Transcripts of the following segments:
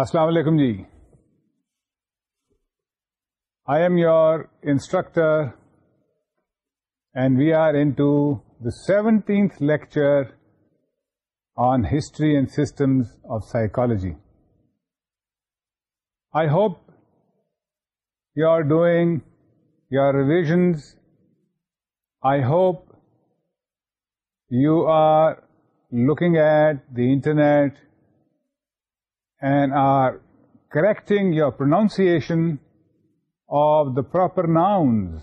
السلام علیکم جی I am your instructor and we are into the seventeenth lecture on history and systems of psychology I hope you are doing your revisions I hope you are looking at the internet and are correcting your pronunciation of the proper nouns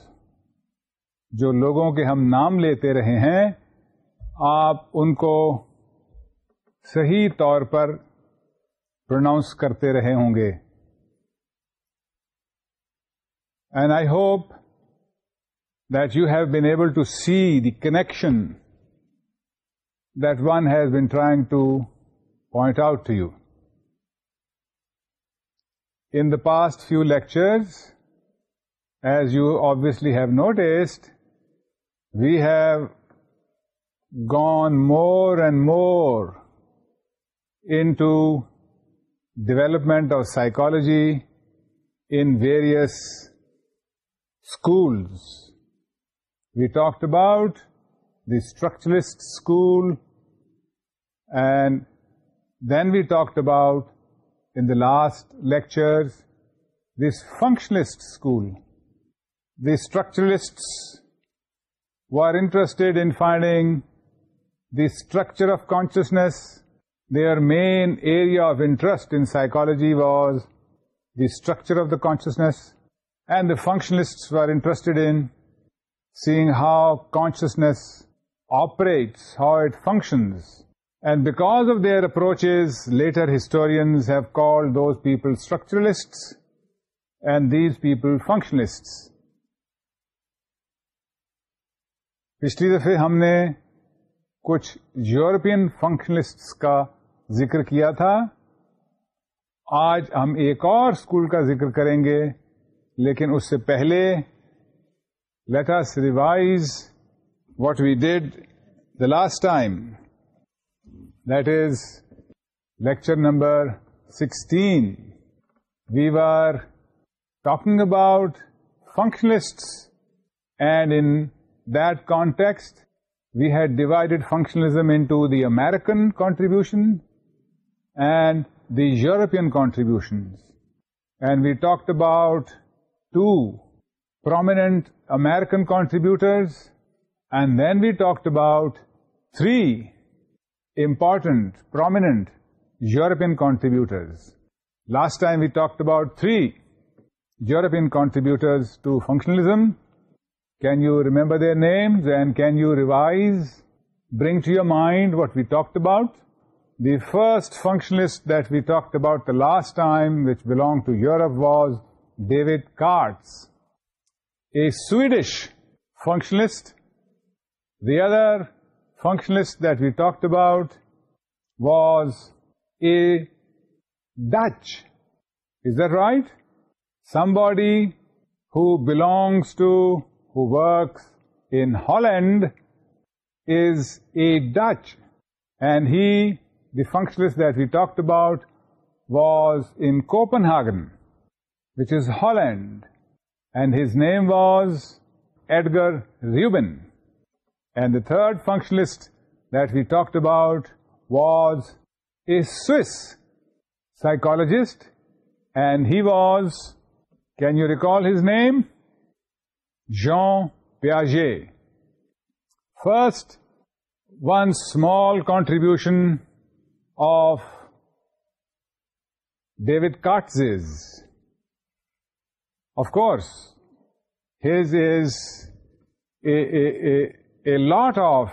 جو لوگوں کے ہم نام لیتے رہے ہیں آپ ان کو صحیح طور پر پروناؤنس کرتے رہے ہوں گے and I hope that you have been able to see the connection that one has been trying to point out to you In the past few lectures, as you obviously have noticed, we have gone more and more into development of psychology in various schools. We talked about the structuralist school, and then we talked about in the last lectures, this functionalist school, the structuralists were interested in finding the structure of consciousness. Their main area of interest in psychology was the structure of the consciousness, and the functionalists were interested in seeing how consciousness operates, how it functions. And because of their approaches, later historians have called those people structuralist and these people functionalists. پچھلی دفعہ ہم نے کچھ European functionalist کا ذکر کیا تھا آج ہم ایک اور اسکول کا ذکر کریں گے لیکن اس سے پہلے let revise what we did the last time That is lecture number 16. We were talking about functionalists, and in that context we had divided functionalism into the American contribution and the European contributions, and we talked about two prominent American contributors, and then we talked about three important, prominent European contributors. Last time we talked about 3 European contributors to functionalism. Can you remember their names, and can you revise, bring to your mind what we talked about? The first functionalist that we talked about the last time, which belonged to Europe, was David Katz, a Swedish functionalist. The other functionalist that we talked about was a Dutch. Is that right? Somebody who belongs to, who works in Holland is a Dutch. And he, the functionalist that we talked about, was in Copenhagen, which is Holland. And his name was Edgar Rubin. And the third functionalist that we talked about was a Swiss psychologist, and he was, can you recall his name? Jean Piaget. First, one small contribution of David Katz's. Of course, his is a a lot of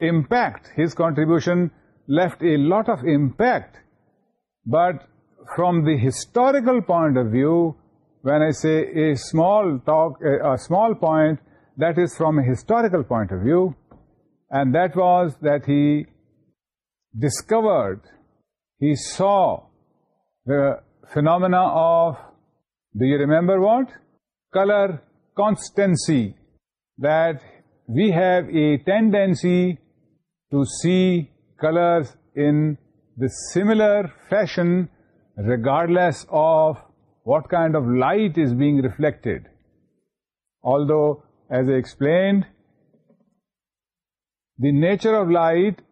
impact. His contribution left a lot of impact. But from the historical point of view, when I say a small point, that is from a historical point of view, and that was that he discovered, he saw the phenomena of, do you remember what? Color constancy, that we have a tendency to see colors in the similar fashion regardless of what kind of light is being reflected. Although, as I explained, the nature of light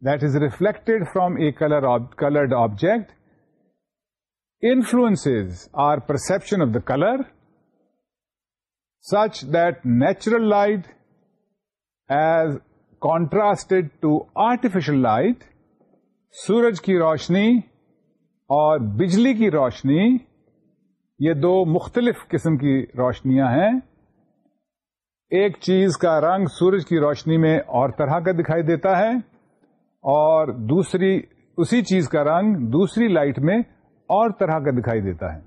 that is reflected from a colored object influences our perception of the color such that natural light as contrasted to artificial light سورج کی روشنی اور بجلی کی روشنی یہ دو مختلف قسم کی روشنیاں ہیں ایک چیز کا رنگ سورج کی روشنی میں اور طرح کا دکھائی دیتا ہے اور دوسری اسی چیز کا رنگ دوسری لائٹ میں اور طرح کا دکھائی دیتا ہے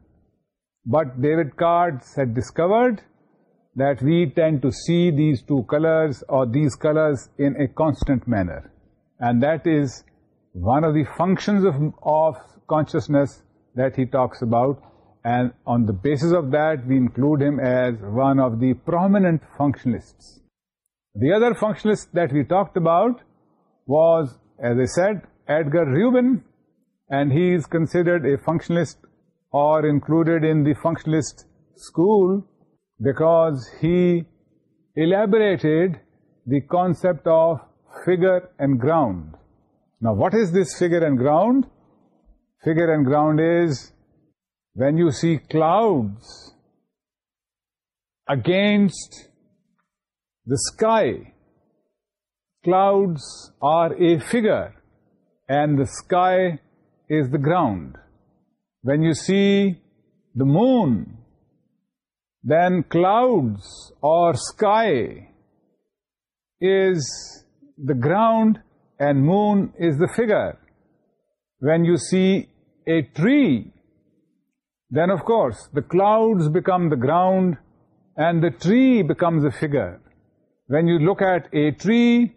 but David Katz discovered that we tend to see these two colors or these colors in a constant manner. And that is one of the functions of consciousness that he talks about. And on the basis of that, we include him as one of the prominent functionalists. The other functionalist that we talked about was, as I said, Edgar Rubin, and he is considered a functionalist or included in the functionalist school because he elaborated the concept of figure and ground. Now, what is this figure and ground? Figure and ground is when you see clouds against the sky. Clouds are a figure and the sky is the ground. When you see the moon then clouds or sky is the ground and moon is the figure. When you see a tree, then of course the clouds become the ground and the tree becomes a figure. When you look at a tree,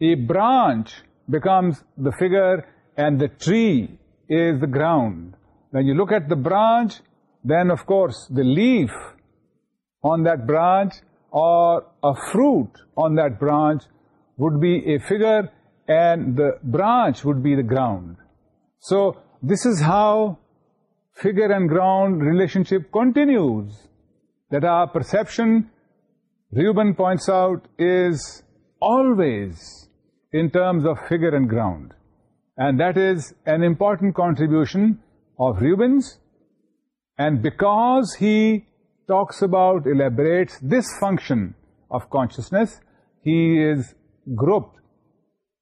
a branch becomes the figure and the tree is the ground. When you look at the branch, then of course the leaf on that branch or a fruit on that branch would be a figure and the branch would be the ground. So this is how figure and ground relationship continues, that our perception, Reuben points out, is always in terms of figure and ground. And that is an important contribution of Reuben's. And because he talks about, elaborates this function of consciousness. He is grouped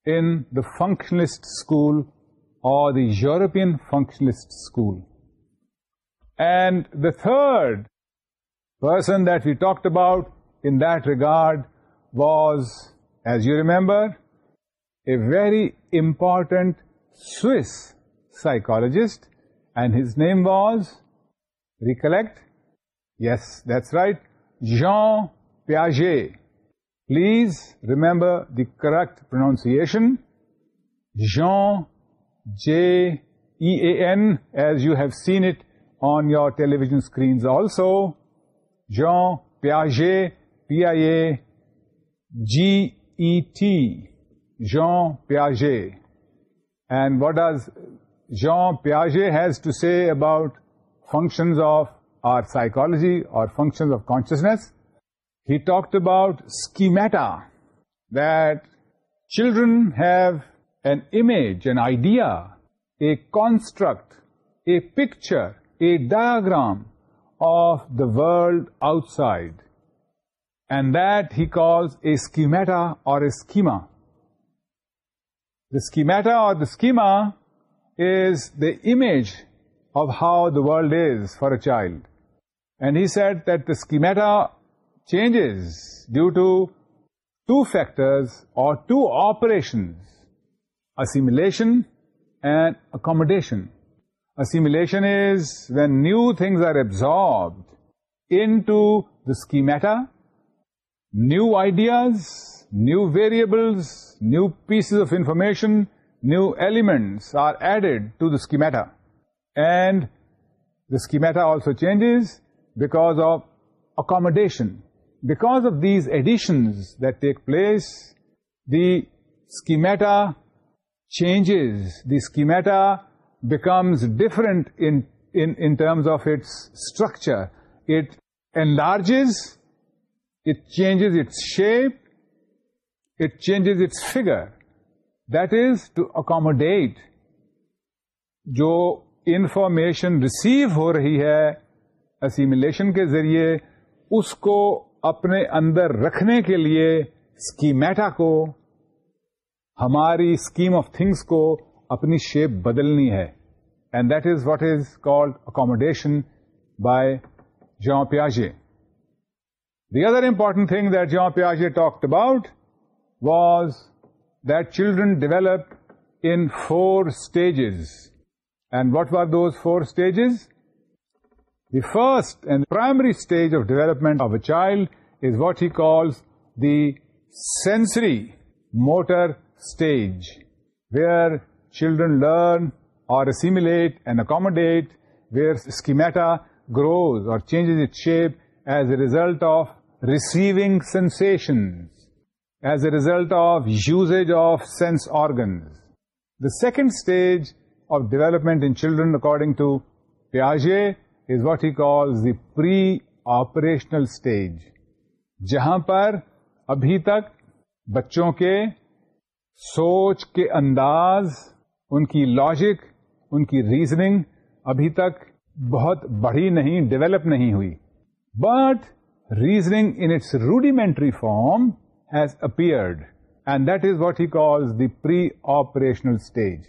in the functionalist school or the European functionalist school. And the third person that we talked about in that regard was, as you remember, a very important Swiss psychologist, and his name was, recollect, Yes, that's right, Jean Piaget. Please remember the correct pronunciation, Jean, J-E-A-N, as you have seen it on your television screens also. Jean Piaget, P-I-A-G-E-T, Jean Piaget. And what does Jean Piaget has to say about functions of or psychology or functions of consciousness. He talked about schemata, that children have an image, an idea, a construct, a picture, a diagram of the world outside. And that he calls a schemata or a schema. The schemata or the schema is the image of how the world is for a child. And he said that the schemata changes due to two factors or two operations, assimilation and accommodation. Assimilation is when new things are absorbed into the schemata, new ideas, new variables, new pieces of information, new elements are added to the schemata. And the schemata also changes because of accommodation because of these additions that take place the schemata changes the schemata becomes different of its structure it enlarges it change its shape it change its figure that is to accommodate جو information receive ہو رہی ہے assimilation کے ذریعے اس کو اپنے اندر رکھنے کے لیے اسکیمیٹا کو ہماری اسکیم آف تھنگس کو اپنی شیپ بدلنی ہے and that is what is called accommodation by پیاجے the other important thing that پیاجے talked about was that children develop in four stages and what are those four stages The first and primary stage of development of a child is what he calls the sensory motor stage, where children learn or assimilate and accommodate, where schemata grows or changes its shape as a result of receiving sensations, as a result of usage of sense organs. The second stage of development in children, according to Piaget, is what he calls the pre operational stage جہاں پر ابھی تک بچوں کے سوچ کے انداز ان کی لاجک ان کی ریزننگ ابھی تک بہت بڑھی نہیں ڈیولپ نہیں ہوئی but reasoning in its rudimentary form has appeared and that is what he calls the pre operational stage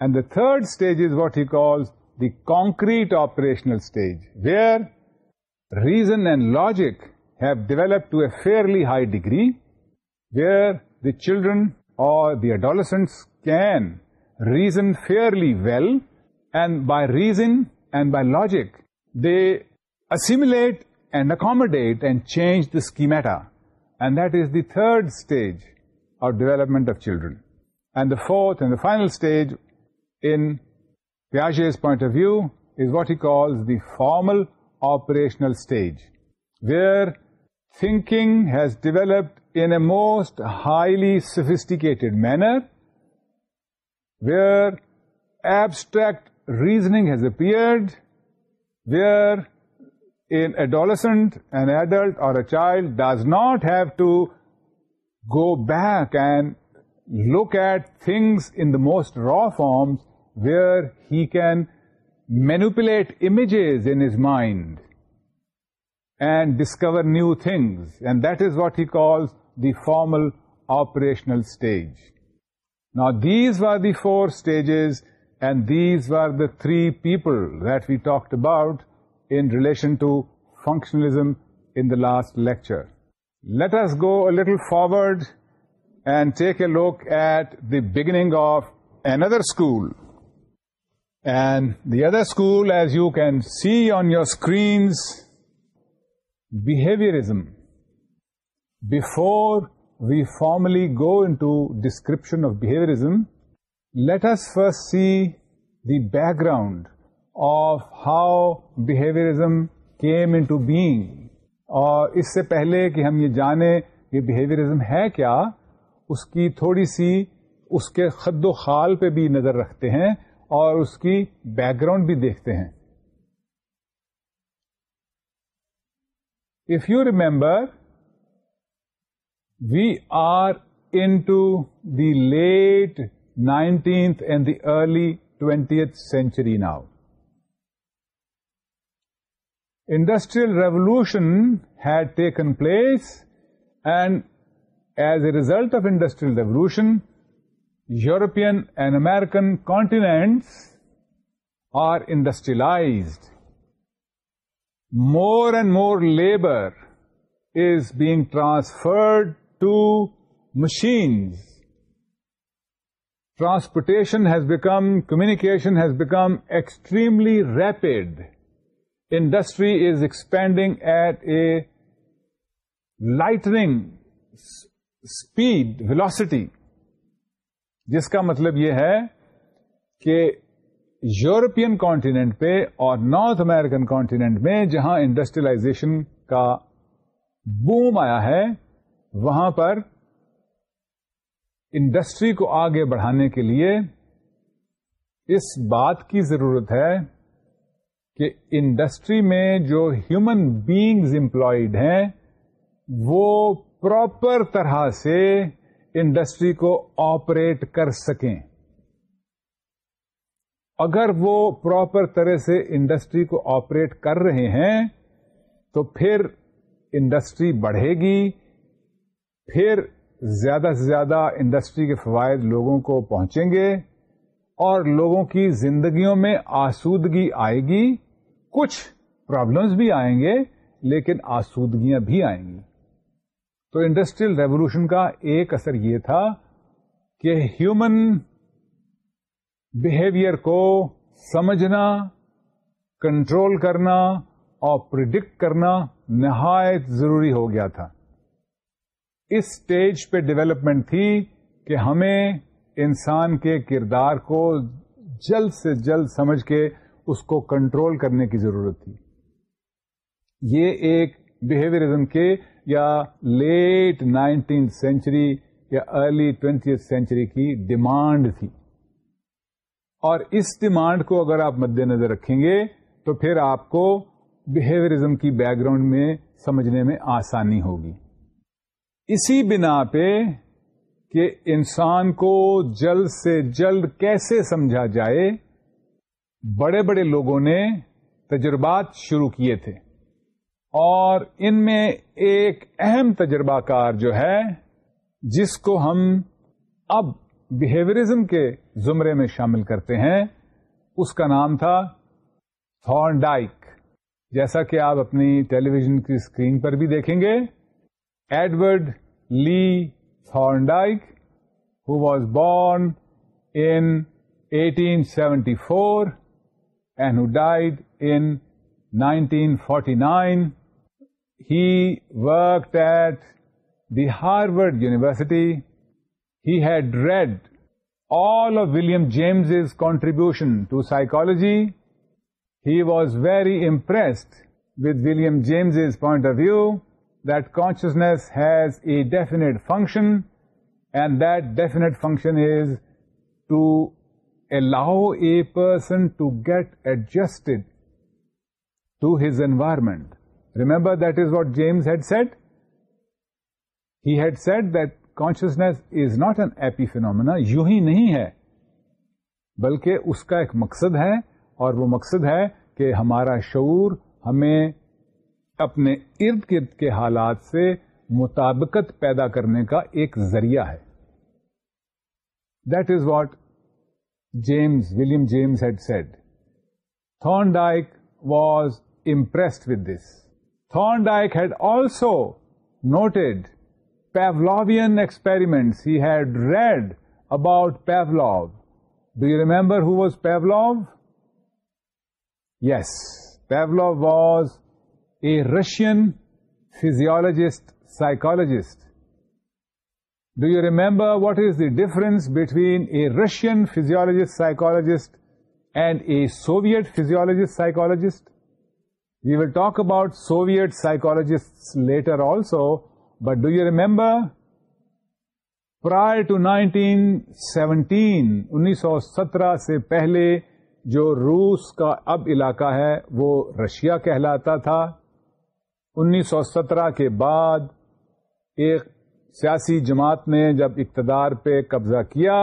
and the third stage is what he calls the concrete operational stage, where reason and logic have developed to a fairly high degree, where the children or the adolescents can reason fairly well, and by reason and by logic, they assimilate and accommodate and change the schemata. And that is the third stage of development of children. And the fourth and the final stage in Piaget's point of view is what he calls the formal operational stage, where thinking has developed in a most highly sophisticated manner, where abstract reasoning has appeared, where an adolescent, an adult or a child does not have to go back and look at things in the most raw forms, where he can manipulate images in his mind and discover new things, and that is what he calls the formal operational stage. Now, these were the four stages, and these were the three people that we talked about in relation to functionalism in the last lecture. Let us go a little forward and take a look at the beginning of another school. And the other school as you can see on your screens, behaviourism before we formally go into description of behaviourism let us see the background of how behaviourism came into being. اور اس سے پہلے کہ ہم یہ جانیں یہ behaviourism ہے کیا اس کی تھوڑی سی اس کے خد و خال پہ بھی نظر رکھتے ہیں اور اس کی بیک گراؤنڈ بھی دیکھتے ہیں if you remember we are into the late nineteenth and the early twentieth century now industrial revolution had taken place and as a result of industrial revolution European and American continents are industrialized. More and more labor is being transferred to machines. Transportation has become, communication has become extremely rapid. Industry is expanding at a lightning speed, velocity. جس کا مطلب یہ ہے کہ European continent پہ اور north American continent میں جہاں انڈسٹریلائزیشن کا بوم آیا ہے وہاں پر انڈسٹری کو آگے بڑھانے کے لیے اس بات کی ضرورت ہے کہ انڈسٹری میں جو ہیومن بینگز امپلائڈ ہیں وہ پراپر طرح سے انڈسٹری کو آپریٹ کر سکیں اگر وہ پراپر طرح سے انڈسٹری کو آپریٹ کر رہے ہیں تو پھر انڈسٹری بڑھے گی پھر زیادہ سے زیادہ انڈسٹری کے فوائد لوگوں کو پہنچیں گے اور لوگوں کی زندگیوں میں آسودگی آئے گی کچھ پرابلمس بھی آئیں گے لیکن آسودگیاں بھی آئیں گی تو انڈسٹریل ریولوشن کا ایک اثر یہ تھا کہ ہیومن بہیویئر کو سمجھنا کنٹرول کرنا اور پرڈکٹ کرنا نہایت ضروری ہو گیا تھا اس سٹیج پہ ڈیولپمنٹ تھی کہ ہمیں انسان کے کردار کو جلد سے جلد سمجھ کے اس کو کنٹرول کرنے کی ضرورت تھی یہ ایک بہیویئرزم کے یا لیٹ نائنٹینتھ سینچری یا ارلی ٹوینٹی سینچری کی ڈیمانڈ تھی اور اس ڈیمانڈ کو اگر آپ مد نظر رکھیں گے تو پھر آپ کو بہیویئرزم کی بیک گراؤنڈ میں سمجھنے میں آسانی ہوگی اسی بنا پہ کہ انسان کو جلد سے جلد کیسے سمجھا جائے بڑے بڑے لوگوں نے تجربات شروع کیے تھے اور ان میں ایک اہم تجربہ کار جو ہے جس کو ہم اب بہیورزم کے زمرے میں شامل کرتے ہیں اس کا نام تھا تھورن ڈائک جیسا کہ آپ اپنی ٹیلی ویژن کی اسکرین پر بھی دیکھیں گے Edward Lee Dyke who was born in 1874 seventy four and died in nineteen forty He worked at the Harvard University. He had read all of William James's contribution to psychology. He was very impressed with William James's point of view that consciousness has a definite function, and that definite function is to allow a person to get adjusted to his environment. Remember that is what James had said he had said that consciousness is not an epiphenomena یوں ہی نہیں ہے بلکہ اس کا ایک مقصد ہے اور وہ مقصد ہے کہ ہمارا شعور ہمیں اپنے ارد گرد کے حالات سے مطابقت پیدا کرنے کا ایک ذریعہ ہے that is what James William James had said Thorndike was impressed with this Thorndike had also noted Pavlovian experiments. He had read about Pavlov. Do you remember who was Pavlov? Yes, Pavlov was a Russian physiologist, psychologist. Do you remember what is the difference between a Russian physiologist, psychologist and a Soviet physiologist, psychologist? We will talk about Soviet psychologists also but do you remember remember? To nineteen seventeen انیس سو سترہ سے پہلے جو روس کا اب علاقہ ہے وہ رشیا کہلاتا تھا انیس سو سترہ کے بعد ایک سیاسی جماعت نے جب اقتدار پہ قبضہ کیا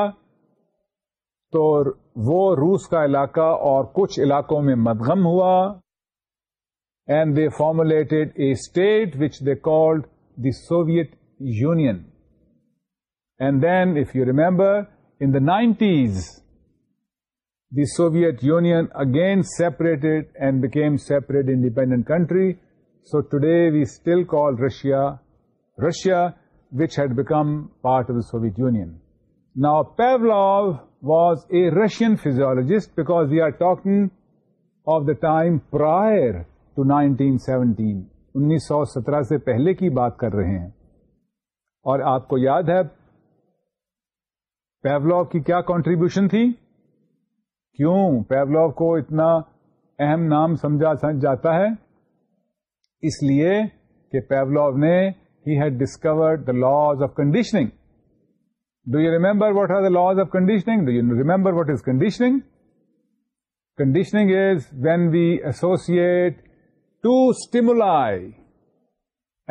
تو وہ روس کا علاقہ اور کچھ علاقوں میں مدغم ہوا and they formulated a state which they called the Soviet Union. And then, if you remember, in the 90s, the Soviet Union again separated and became separate independent country. So today we still call Russia, which had become part of the Soviet Union. Now, Pavlov was a Russian physiologist, because we are talking of the time prior to nineteen seventeen انیس سو سترہ سے پہلے کی بات کر رہے ہیں اور آپ کو یاد ہے پیو کی کیا کانٹریبیوشن تھی کیوں پیولا کو اتنا اہم نام سمجھا جاتا ہے اس لیے کہ پیو نے he had discovered the laws of conditioning do you remember what are the laws of conditioning do you remember what is conditioning conditioning is when we associate two stimuli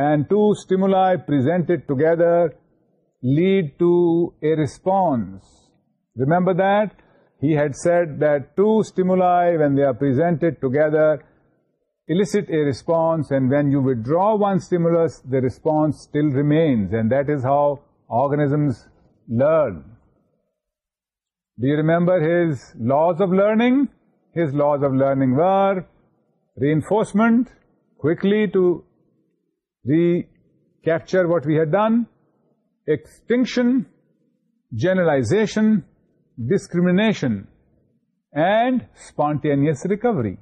and two stimuli presented together lead to a response remember that he had said that two stimuli when they are presented together elicit a response and when you withdraw one stimulus the response still remains and that is how organisms learn. Do you remember his laws of learning? His laws of learning were reinforcement quickly to recapture what we have done extinction generalisation discrimination and spontaneous recovery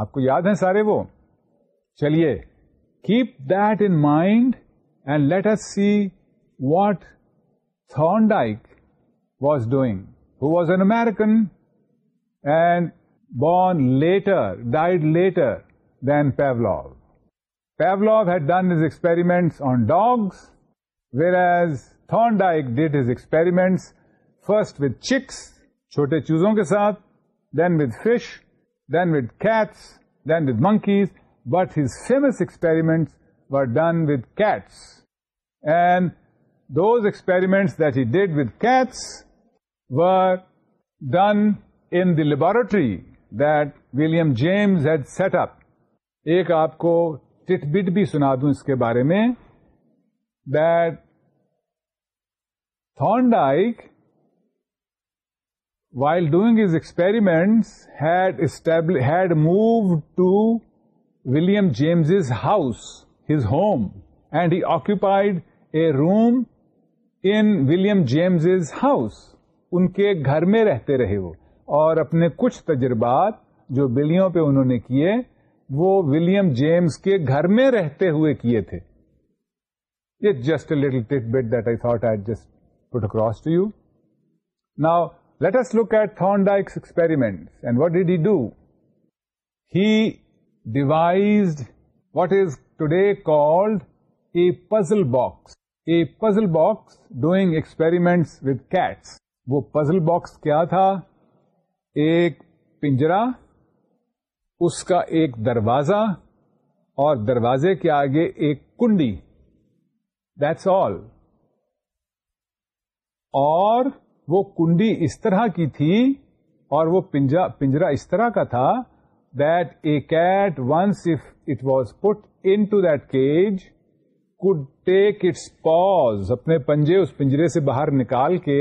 آپ کو یاد ہیں سارے وہ چلیے keep then mind and let us see what Thorndike was doing who was an American and born later died later than Pavlov Pavlov had done experiments on dogs where di did his experiments first with chicks چھوٹے چوزوں کے ساتھ then with fish then with cats then with monkeys what his famous experiment one with cats and those experiment that is did with cats was done in laboratory William James had set up ایک آپ کو ٹٹ but بھی سنا دوں اس کے بارے میں that Thorndike while doing his experiment had stable had moved to William James as house his home and he occupied a room in William James house ان کے گھر میں رہتے رہے وہ اور اپنے کچھ تجربات جو بلیوں پہ انہوں نے کیے وہ ولیم جیمز کے گھر میں رہتے ہوئے کیے تھے just a little bit that I thought I just put across to you now let's look at Thorndike's experiment and what did he do he devised what is today called a puzzle box a puzzle box doing experiments with cats وہ puzzle box کیا تھا ایک پنجرا اس کا ایک دروازہ اور دروازے کے آگے ایک کنڈی دیٹس آل اور وہ کنڈی اس طرح کی تھی اور وہ پنجرا پنجرا اس طرح کا تھا that a cat once if it was put into that cage could take its paws اپنے پنجے اس پنجرے سے باہر نکال کے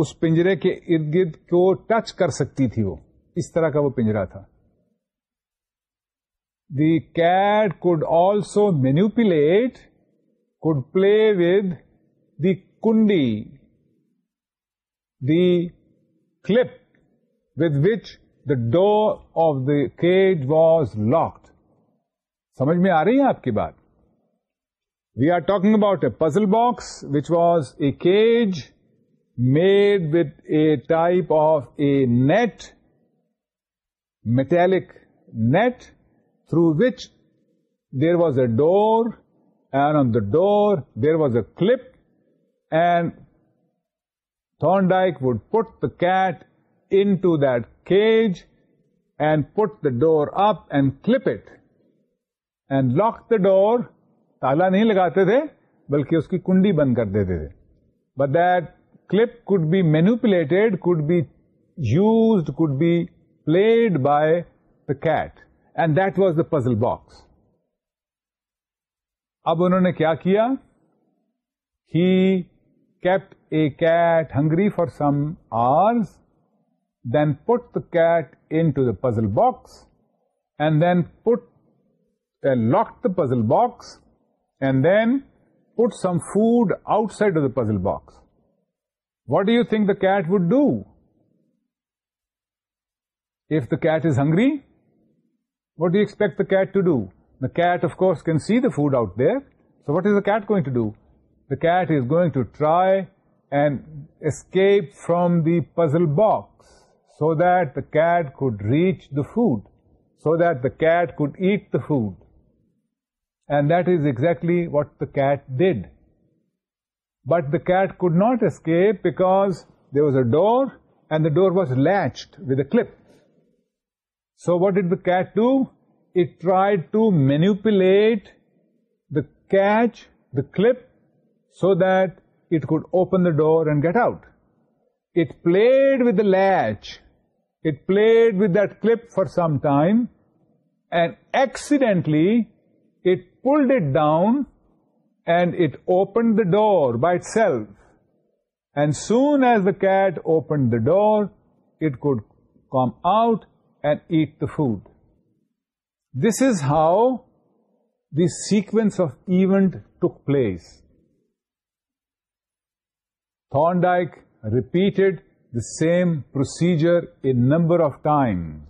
اس پنجرے کے ارد گرد کو ٹچ کر سکتی تھی وہ اس طرح کا وہ پنجرا تھا the cat could also manipulate could play with the Kundi the clip with which the door of the cage was locked سمجھ میں آ رہی ہے آپ کی بات we are talking about a puzzle box which was a cage made with a type of a net metallic net through which there was a door and on the door there was a clip and Thorndike would put the cat into this and put the door up and clip it and lock the door تالا نہیں لگاتے تھے بلکہ اس کی کنڈی بند کر دیتے تھے but the manipulate could be use could be played by the cat and that's the puzzle box اب انہوں نے کیا کیا he kept a cat hungry for some hours then put the cat into the puzzle box and then put lock the puzzle box and then put some food outside of the puzzle box What do you think the cat would do? If the cat is hungry, what do you expect the cat to do? The cat, of course, can see the food out there. So what is the cat going to do? The cat is going to try and escape from the puzzle box so that the cat could reach the food, so that the cat could eat the food. And that is exactly what the cat did. But the cat could not escape because there was a door and the door was latched with a clip. So what did the cat do? It tried to manipulate the catch, the clip, so that it could open the door and get out. It played with the latch. It played with that clip for some time, and accidentally it pulled it down and it opened the door by itself. And soon as the cat opened the door, it could come out and eat the food. This is how the sequence of event took place. Thorndike repeated the same procedure a number of times,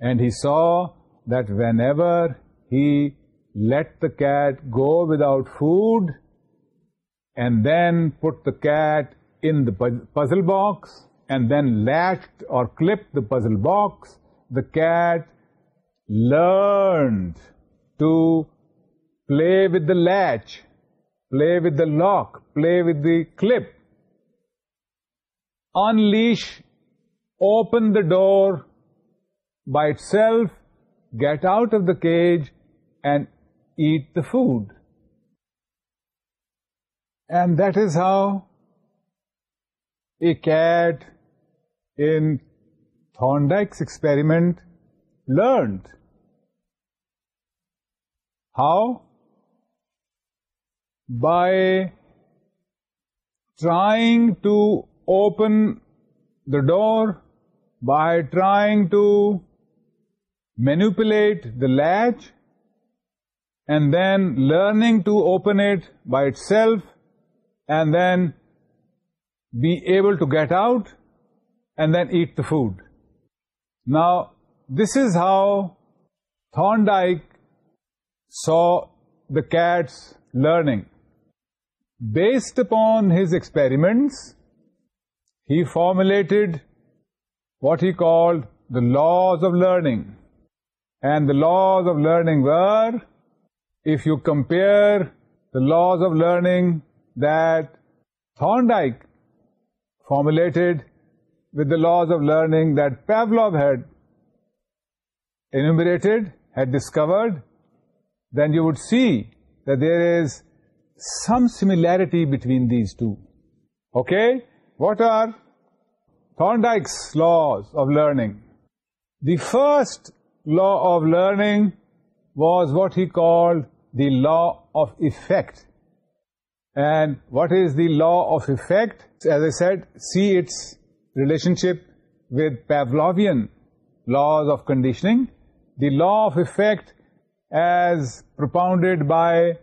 and he saw that whenever he let the cat go without food, and then put the cat in the puzzle box, and then latched or clipped the puzzle box. The cat learned to play with the latch, play with the lock, play with the clip. Unleash, open the door by itself, get out of the cage, and eat the food. And that is how a cat in Thorndike's experiment learned. How? By trying to open the door, by trying to manipulate the latch, and then learning to open it by itself, and then be able to get out, and then eat the food. Now, this is how Thorndike saw the cat's learning. Based upon his experiments, he formulated what he called the laws of learning. And the laws of learning were if you compare the laws of learning that Thorndike formulated with the laws of learning that Pavlov had enumerated, had discovered, then you would see that there is some similarity between these two. Okay? What are Thorndike's laws of learning? The first law of learning was what he called the law of effect. And what is the law of effect? As I said, see its relationship with Pavlovian laws of conditioning. The law of effect as propounded by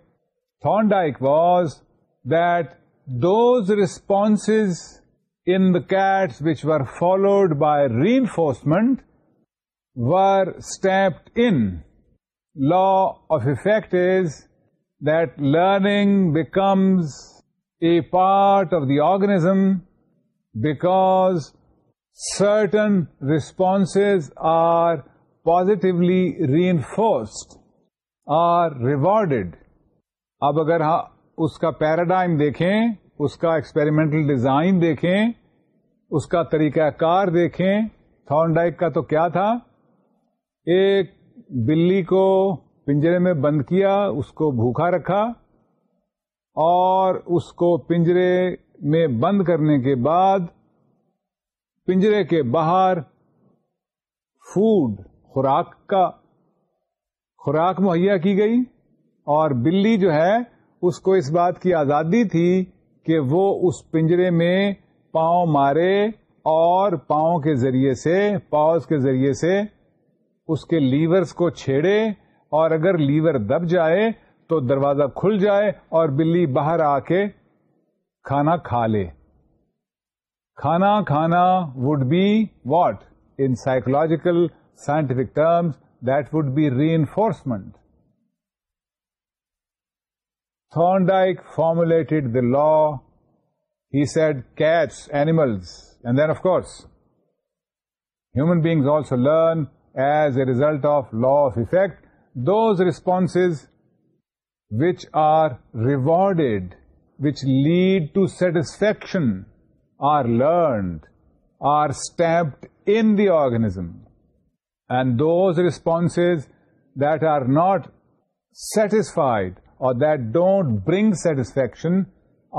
Thorndike was that those responses in the cats which were followed by reinforcement were stamped in law of effect is that learning becomes a part of the organism because certain responses are positively reinforced, are rewarded. اب اگر اس کا paradigm دیکھیں اس کا experimental design دیکھیں اس کا طریقہ کار دیکھیں تھونڈائک کا تو کیا تھا ایک بلی کو پنجرے میں بند کیا اس کو بھوکھا رکھا اور اس کو پنجرے میں بند کرنے کے بعد پنجرے کے باہر فوڈ خوراک کا خوراک مہیا کی گئی اور بلی جو ہے اس کو اس بات کی آزادی تھی کہ وہ اس پنجرے میں پاؤں مارے اور پاؤں کے ذریعے سے پاؤز کے ذریعے سے اس کے لیورز کو چھیڑے اور اگر لیور دب جائے تو دروازہ کھل جائے اور بلی باہر آ کے کھانا کھا لے کھانا کھانا would be what in psychological scientific terms that would be reinforcement Thorndike formulated the law he said cats animals and then of course human beings also learn as a result of law of effect those responses which are rewarded which lead to satisfaction are learned are stamped in the organism and those responses that are not satisfied اور that don't bring satisfaction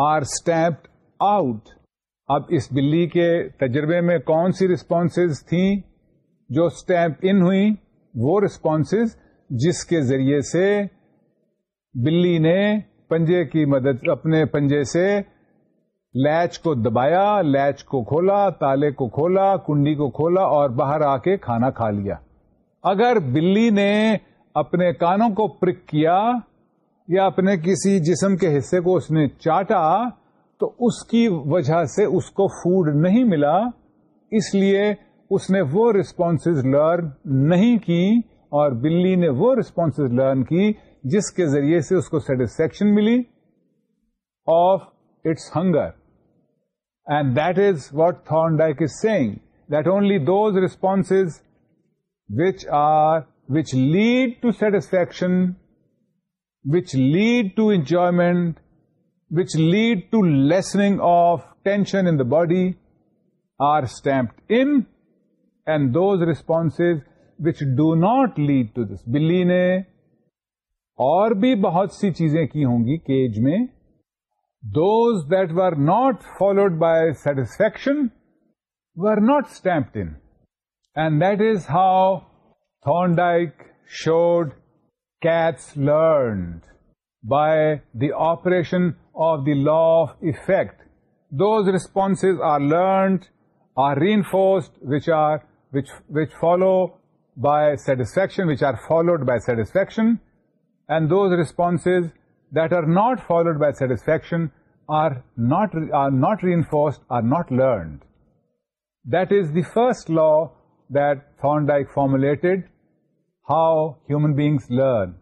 are stamped out اب اس بلی کے تجربے میں کون سی responses تھیں جو اسٹیمپ ان ہوئی وہ ریسپونس جس کے ذریعے سے بلی نے پنجے کی مدد اپنے پنجے سے لچ کو دبایا لیچ کو کھولا تالے کو کھولا کنڈی کو کھولا اور باہر آ کے کھانا کھا لیا اگر بلی نے اپنے کانوں کو پرک کیا یا اپنے کسی جسم کے حصے کو اس نے چاٹا تو اس کی وجہ سے اس کو فوڈ نہیں ملا اس لیے اس نے وہ ریسپونس لرن نہیں کی اور بلی نے وہ رسپانس لرن کی جس کے ذریعے سے اس کو سیٹسفیکشن ملی of its hunger and that is what Dyke is seeing that only those response which are which lead to satisfaction which lead to enjoyment which lead to lessening of tension in the body are stamped in and those response which do not lead to this بلی نے اور بھی بہت سی چیزیں کی ہوں گی cage میں those that were not followed by satisfaction were not stamped in that is how Thorndike showed cats learned by the operation of the law of effect those response are learned or reinforced which are which follow by satisfaction, which are followed by satisfaction, and those responses that are not followed by satisfaction are not reinforced, are not learned. That is the first law that Thorndike formulated, how human beings learn.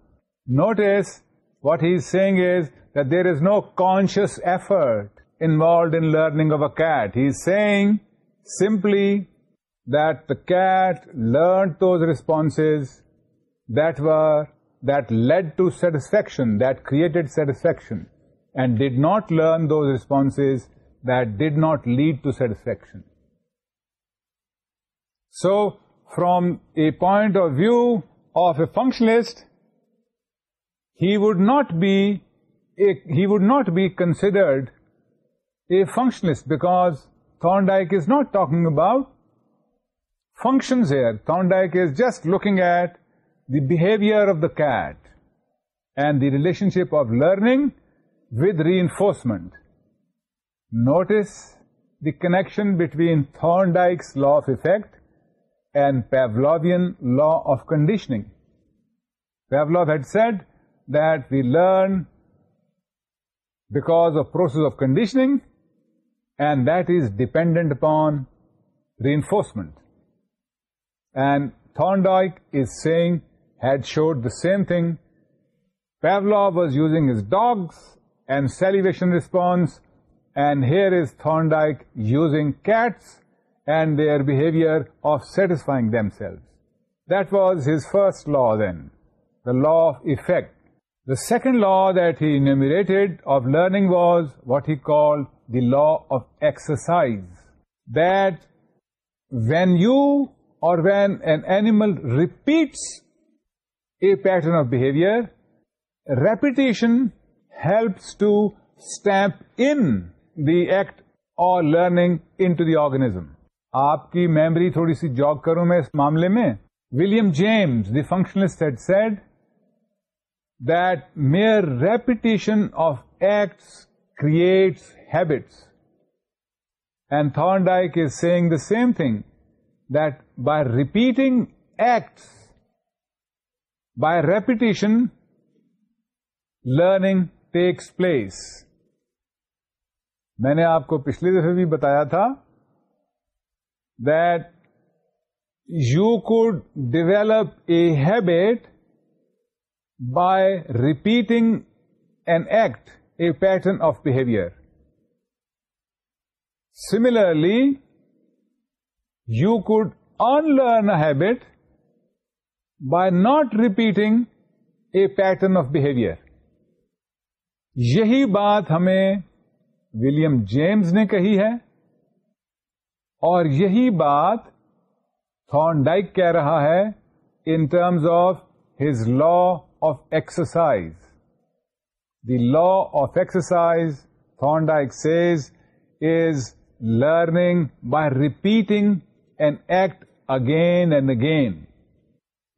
Notice what he is saying is that there is no conscious effort involved in learning of a cat. He is saying simply that the cat learned those responses that led to satisfaction, that created satisfaction, and did not learn those responses that did not lead to satisfaction. So, from a point of view of a functionalist, he would not be considered a functionalist, because Thorndike is not talking about functions here. Thorndike is just looking at the behavior of the cat and the relationship of learning with reinforcement. Notice the connection between Thorndike's law of effect and Pavlovian law of conditioning. Pavlov had said that we learn because of process of conditioning, and that is dependent upon reinforcement and Thorndike is saying had showed the same thing. Pavlov was using his dogs and salivation response, and here is Thorndike using cats and their behavior of satisfying themselves. That was his first law then, the law of effect. The second law that he enumerated of learning was what he called the law of exercise, that when you when an animal repeats a pattern of behavior, repetition helps to stamp in act اور or in to the organism آپ کی memory تھوڑی سی job کروں میں اس معاملے میں William James the had said that mere repetition of acts creates habits and Thorndike says the same thing by repeating acts by repetition learning takes place میں نے آپ کو پچھلی دفعہ بھی بتایا تھا that you could develop a habit by repeating an act a pattern of behaviour similarly you could unlearn a habit by not repeating a pattern of behaviour یہی بات ہمیں ولیم جیمز نے کہی ہے اور یہی بات تھون ڈائک کہہ رہا ہے in terms of his law of exercise the law of exercise Thorndike says is learning by repeating and act again and again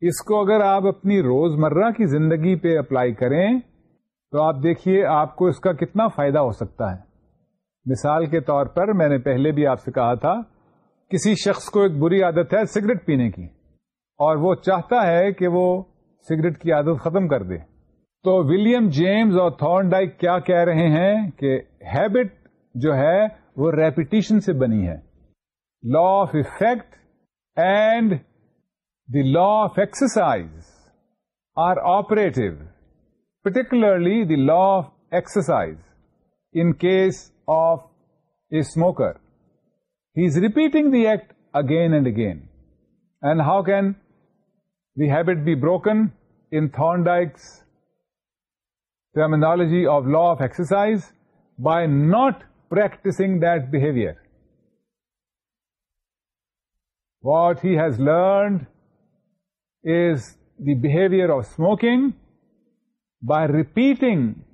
اس کو اگر آپ اپنی روز مرہ کی زندگی پہ اپلائی کریں تو آپ دیکھیے آپ کو اس کا کتنا فائدہ ہو سکتا ہے مثال کے طور پر میں نے پہلے بھی آپ سے کہا تھا کسی شخص کو ایک بری عادت ہے سگریٹ پینے کی اور وہ چاہتا ہے کہ وہ سگریٹ کی عادت ختم کر دے تو ولیم جیمز اور تھورن ڈائک کیا کہہ رہے ہیں کہ ہیبٹ جو ہے وہ ریپیٹیشن سے بنی ہے law of effect and the law of exercise are operative, particularly the law of exercise in case of a smoker. He is repeating the act again and again. And how can the habit be broken? In Thorndike's terminology of law of exercise, by not practicing that behavior. What he has learned is the behavior of smoking by repeating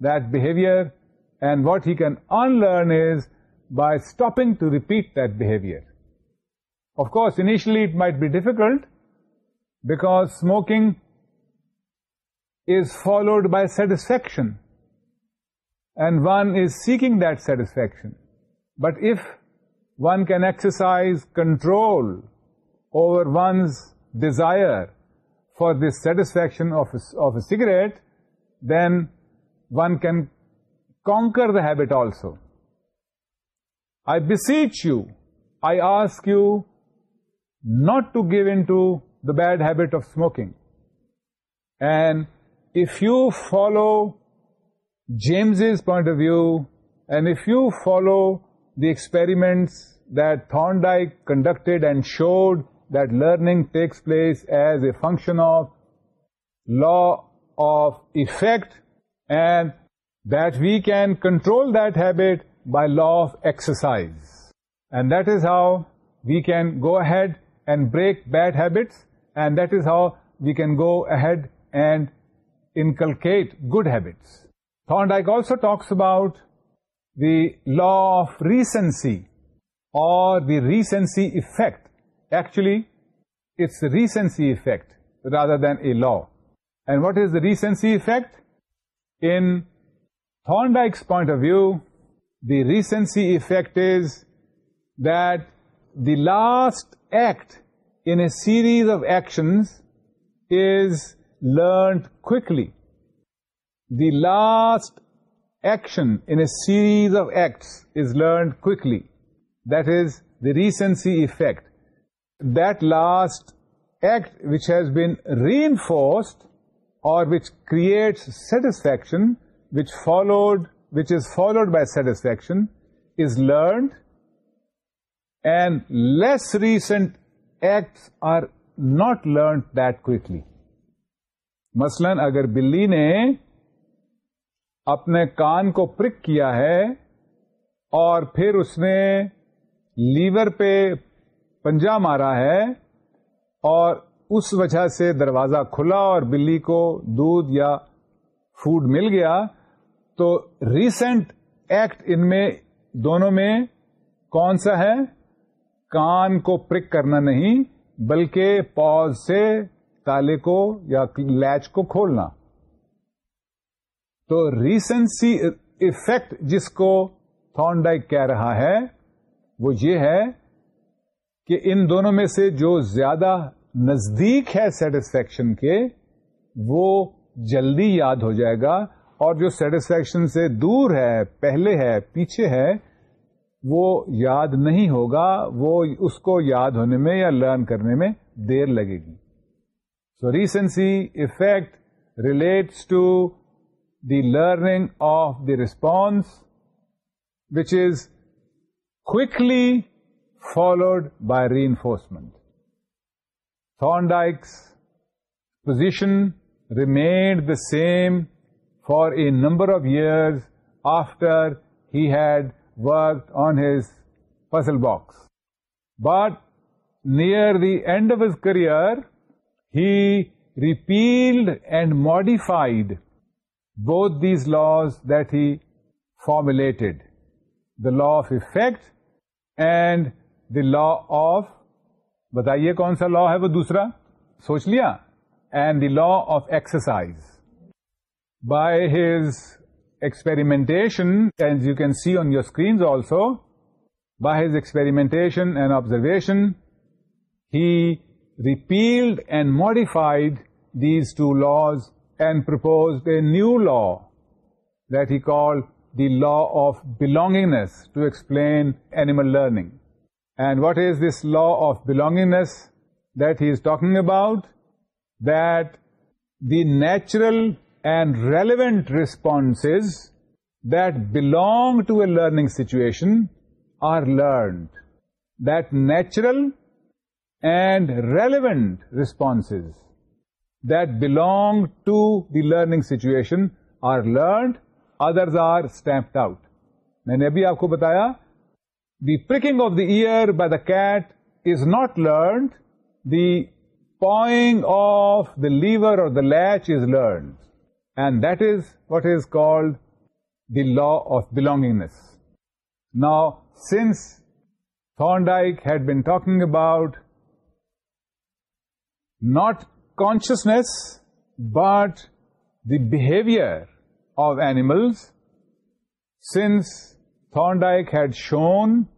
that behavior, and what he can unlearn is by stopping to repeat that behavior. Of course, initially it might be difficult because smoking is followed by satisfaction and one is seeking that satisfaction. But if one can exercise control over one's desire for the satisfaction of a cigarette, then one can conquer the habit also. I beseech you, I ask you not to give in to the bad habit of smoking. And if you follow James's point of view, and if you follow the experiments that Thorndike conducted and showed that learning takes place as a function of law of effect, and that we can control that habit by law of exercise. And that is how we can go ahead and break bad habits, and that is how we can go ahead and inculcate good habits. Thorndike also talks about law of recency اور the recency effect actually it's recency effect rather than a law and what is recency effect in Thorndike's point of view the recency effect is that these of action is learn quickly latest in series of acts learned quickest is the recency most act which has been reinforce create satisfaction would which is followed by satisfaction less recent act are not learn that quickly مثلاً اگر بلی نے اپنے کان کو پرک کیا ہے اور پھر اس نے لیور پہ پنجا مارا ہے اور اس وجہ سے دروازہ کھلا اور بلی کو دودھ یا فوڈ مل گیا تو ریسنٹ ایکٹ ان میں دونوں میں کون سا ہے کان کو پرک کرنا نہیں بلکہ پوز سے تالے کو یا لچ کو کھولنا تو ریسنسی افیکٹ جس کو کہہ رہا ہے وہ یہ ہے کہ ان دونوں میں سے جو زیادہ نزدیک ہے سیٹسفیکشن کے وہ جلدی یاد ہو جائے گا اور جو سیٹسفیکشن سے دور ہے پہلے ہے پیچھے ہے وہ یاد نہیں ہوگا وہ اس کو یاد ہونے میں یا لرن کرنے میں دیر لگے گی so recency effect relates to the learning of the response, which is quickly followed by reinforcement. Thorndike's position remained the same for a number of years after he had worked on his puzzle box. But near the end of his career, he repealed and modified both these laws that he formulated the law of effect and the law of بتائیے کون سا law ہے وہ دوسرا سوچ لیا and the law of exercise by his experimentation you can see on your screen also by his experiment and observation he repealed and modified these two laws and proposed a new law that he called the law of belongingness to explain animal learning. And what is this law of belongingness that he is talking about? That the natural and relevant responses that belong to a learning situation are learned. That natural and relevant responses the belonging to the learning situation are learned others are stamped out میں نے ابھی آپ کو بتایا the picking of the ear by the cat is not learned the pawing of the lever اور the ل is learned and that is what is called the law of belongingness now since Thorndike had been talking about not consciousness, but the behavior of animals, since Thorndike had shown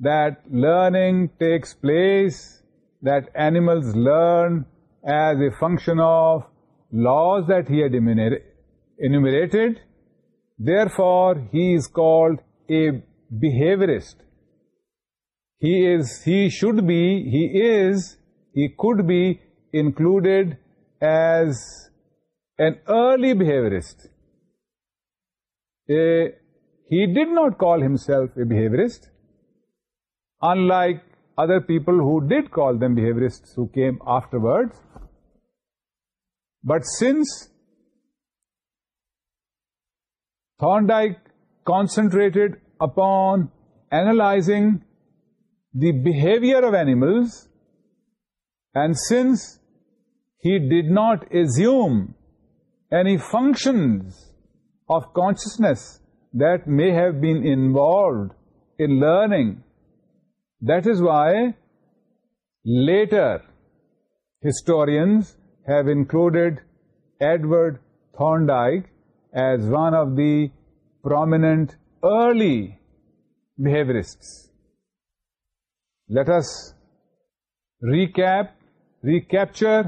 that learning takes place, that animals learn as a function of laws that he had enumerated. Therefore, he is called a behaviorist. He could be included as an early behaviorist. Eh, he did not call himself a behaviorist, unlike other people who did call them behaviorists who came afterwards. But since Thorndike concentrated upon analyzing the behavior of animals, and since he did not assume any functions of consciousness that may have been involved in learning. That is why later historians have included Edward Thorndike as one of the prominent early behaviorists. Let us recapture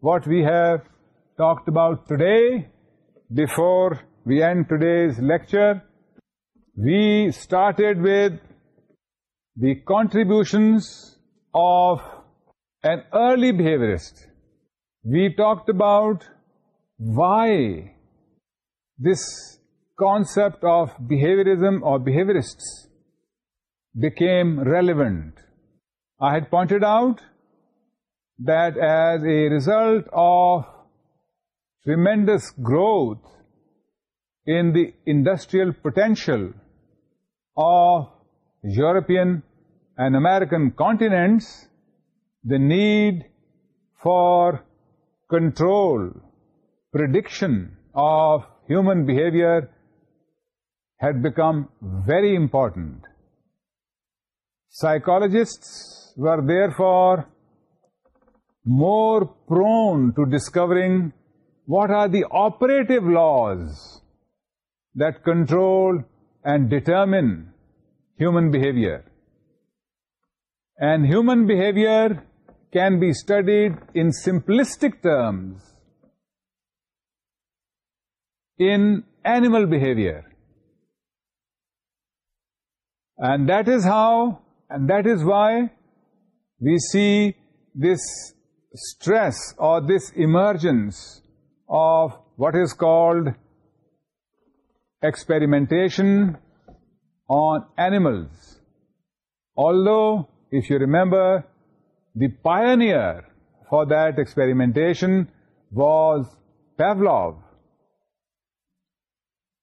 what we have talked about today. Before we end today's lecture, we started with the contributions of an early behaviorist. We talked about why this concept of behaviorism or behaviorists became relevant. I had pointed out that as a result of tremendous growth in the industrial potential of European and American continents, the need for control, prediction of human behavior had become very important. Psychologists were therefore more prone to discovering what are the operative laws that control and determine human behavior. And human behavior can be studied in simplistic terms in animal behavior. And that is why we see this stress or this emergence of what is called experimentation on animals. Although, if you remember, the pioneer for that experimentation was Pavlov.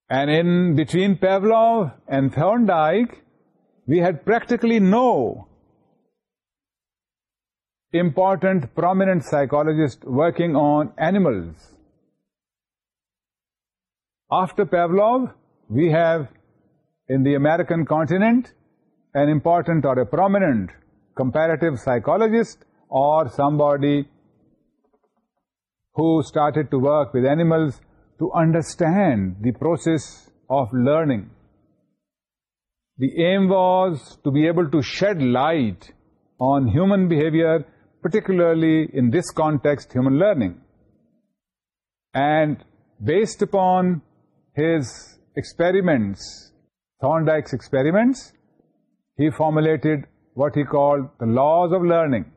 And in between Pavlov and Thorndike, we had practically no important, prominent psychologist working on animals. After Pavlov, we have in the American continent an important or a prominent comparative psychologist or somebody who started to work with animals to understand the process of learning. The aim was to be able to shed light on human behavior particularly in this context, human learning. And based upon his experiments, Thorndike's experiments, he formulated what he called the laws of learning.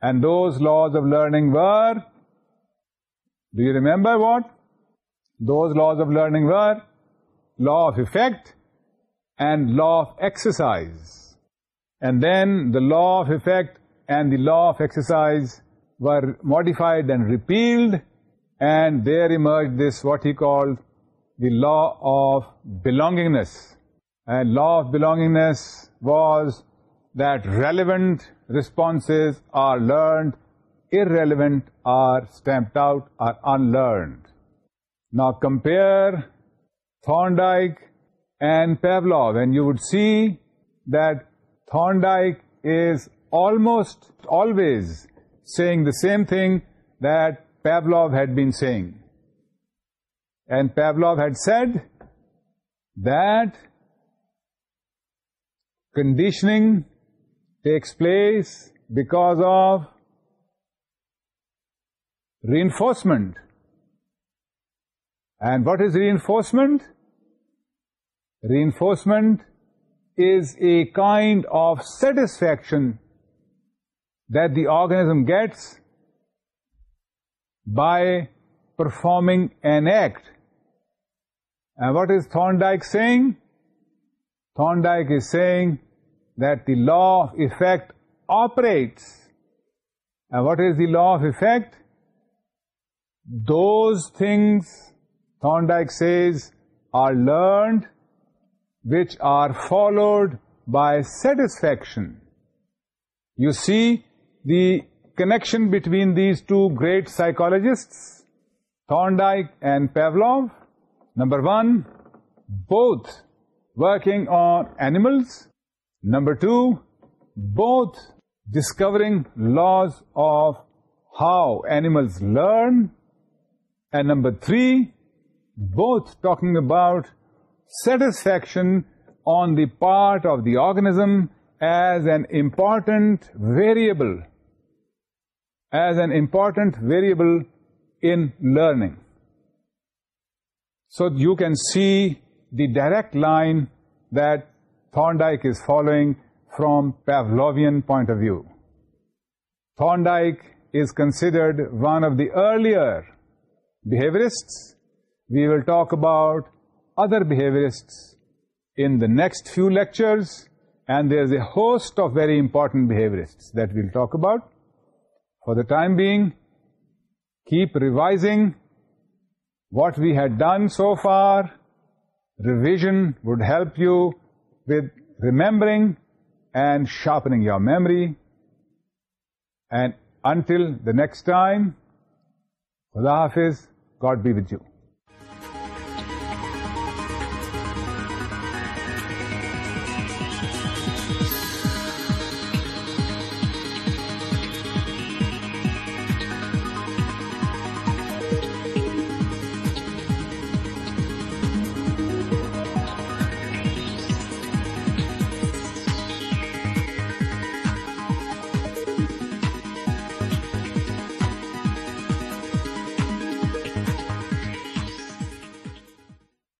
And those laws of learning were, do you remember what? Those laws of learning were law of effect and law of exercise. And then the law of effect and the law of exercise were modified and repealed, and there emerged this what he called the law of belongingness. And law of belongingness was that relevant responses are learned, irrelevant are stamped out, are unlearned. Now compare Thorndike and Pavlov, and you would see that Thorndike is almost always saying the same thing that Pavlov had been saying. And Pavlov had said that conditioning takes place because of reinforcement. And what is reinforcement? Reinforcement is a kind of satisfaction that the organism gets by performing an act. And what is Thorndike saying? Thorndike is saying that the law of effect operates. And what is the law of effect? Those things, Thorndike says, are learned which are followed by satisfaction. You see, the connection between these two great psychologists, Thorndike and Pavlov. Number one, both working on animals. Number two, both discovering laws of how animals learn. And number three, both talking about satisfaction on the part of the organism as an important variable as an important variable in learning. So you can see the direct line that Thorndike is following from Pavlovian point of view. Thorndike is considered one of the earlier behaviorists. We will talk about other behaviorists in the next few lectures, and there's a host of very important behaviorists that we'll talk about. For the time being keep revising what we had done so far revision would help you with remembering and sharpening your memory and until the next time خدا حافظ God be with you